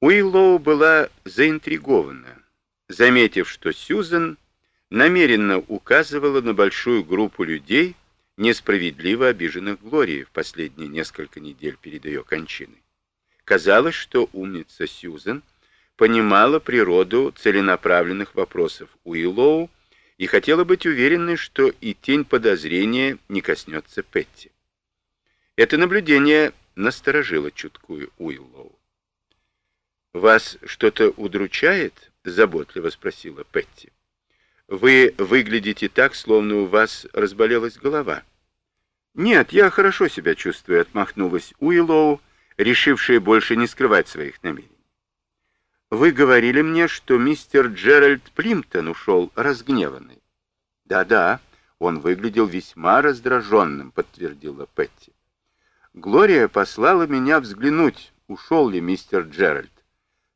Уиллоу была заинтригована, заметив, что Сьюзен намеренно указывала на большую группу людей, несправедливо обиженных Глорией в последние несколько недель перед ее кончиной. Казалось, что умница Сьюзен понимала природу целенаправленных вопросов Уиллоу и хотела быть уверенной, что и тень подозрения не коснется Петти. Это наблюдение насторожило чуткую Уиллоу. «Вас что-то удручает?» — заботливо спросила Петти. «Вы выглядите так, словно у вас разболелась голова». «Нет, я хорошо себя чувствую», — отмахнулась Уиллоу, решившая больше не скрывать своих намерений. «Вы говорили мне, что мистер Джеральд Плимптон ушел разгневанный». «Да-да, он выглядел весьма раздраженным», — подтвердила Петти. «Глория послала меня взглянуть, ушел ли мистер Джеральд.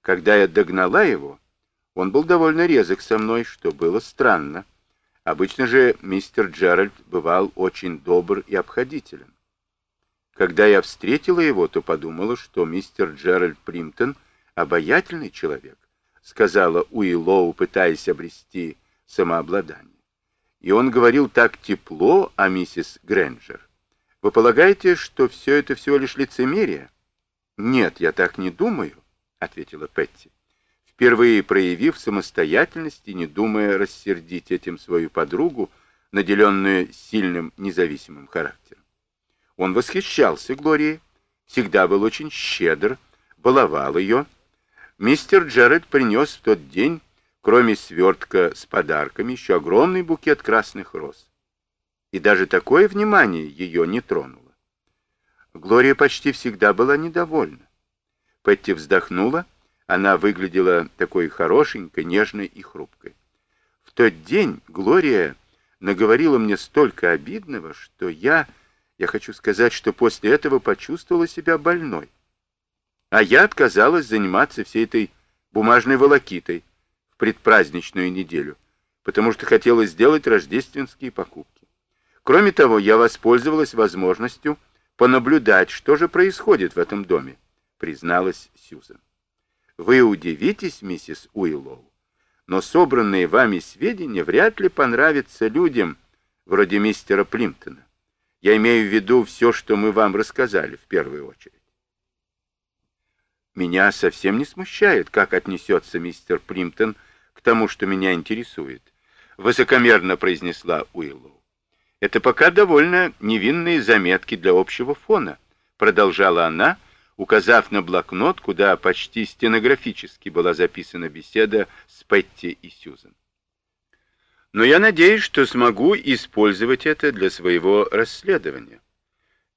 Когда я догнала его, он был довольно резок со мной, что было странно. Обычно же мистер Джеральд бывал очень добр и обходителен. Когда я встретила его, то подумала, что мистер Джеральд Примтон обаятельный человек, сказала Уиллоу, пытаясь обрести самообладание. И он говорил так тепло о миссис Грэнджер. Вы полагаете, что все это всего лишь лицемерие? Нет, я так не думаю ответила Петти, впервые проявив самостоятельность и не думая рассердить этим свою подругу, наделенную сильным независимым характером. Он восхищался Глорией, всегда был очень щедр, баловал ее. Мистер Джеред принес в тот день, кроме свертка с подарками, еще огромный букет красных роз. И даже такое внимание ее не тронуло. Глория почти всегда была недовольна. Петти вздохнула. Она выглядела такой хорошенькой, нежной и хрупкой. В тот день Глория наговорила мне столько обидного, что я, я хочу сказать, что после этого почувствовала себя больной. А я отказалась заниматься всей этой бумажной волокитой в предпраздничную неделю, потому что хотела сделать рождественские покупки. Кроме того, я воспользовалась возможностью понаблюдать, что же происходит в этом доме призналась Сьюзен. Вы удивитесь, миссис Уиллоу, но собранные вами сведения вряд ли понравятся людям вроде мистера Плимптона. Я имею в виду все, что мы вам рассказали в первую очередь. Меня совсем не смущает, как отнесется мистер Плимптон к тому, что меня интересует, высокомерно произнесла Уиллоу. Это пока довольно невинные заметки для общего фона, продолжала она, — указав на блокнот, куда почти стенографически была записана беседа с Петти и Сьюзен. Но я надеюсь, что смогу использовать это для своего расследования.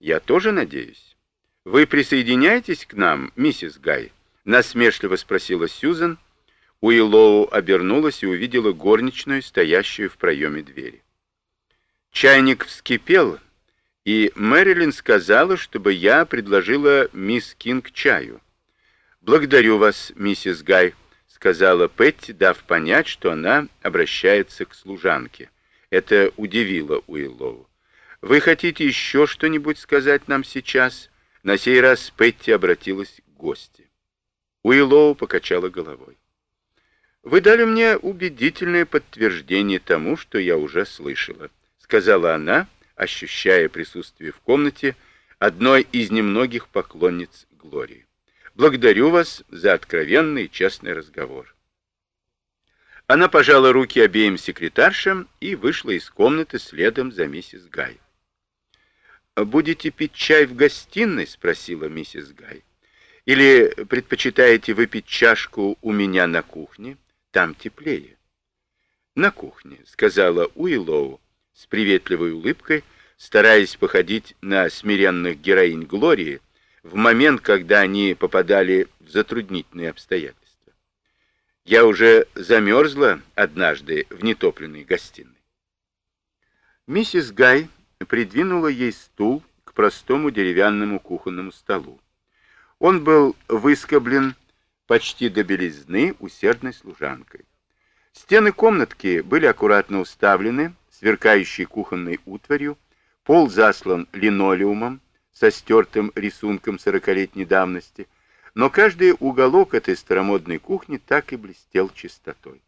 Я тоже надеюсь. Вы присоединяетесь к нам, миссис Гай? Насмешливо спросила Сьюзен. Уиллоу обернулась и увидела горничную, стоящую в проеме двери. Чайник вскипел, и Мэрилин сказала, чтобы я предложила мисс Кинг чаю. «Благодарю вас, миссис Гай», — сказала Петти, дав понять, что она обращается к служанке. Это удивило Уиллоу. «Вы хотите еще что-нибудь сказать нам сейчас?» На сей раз Петти обратилась к гости. Уиллоу покачала головой. «Вы дали мне убедительное подтверждение тому, что я уже слышала», — сказала она, — ощущая присутствие в комнате одной из немногих поклонниц Глории. Благодарю вас за откровенный и честный разговор. Она пожала руки обеим секретаршам и вышла из комнаты следом за миссис Гай. «Будете пить чай в гостиной?» — спросила миссис Гай. «Или предпочитаете выпить чашку у меня на кухне? Там теплее». «На кухне», — сказала Уиллоу, с приветливой улыбкой, стараясь походить на смиренных героинь Глории, в момент, когда они попадали в затруднительные обстоятельства. Я уже замерзла однажды в нетопленной гостиной. Миссис Гай придвинула ей стул к простому деревянному кухонному столу. Он был выскоблен почти до белизны усердной служанкой. Стены комнатки были аккуратно уставлены, сверкающей кухонной утварью, пол заслан линолеумом со стертым рисунком сорокалетней давности, но каждый уголок этой старомодной кухни так и блестел чистотой.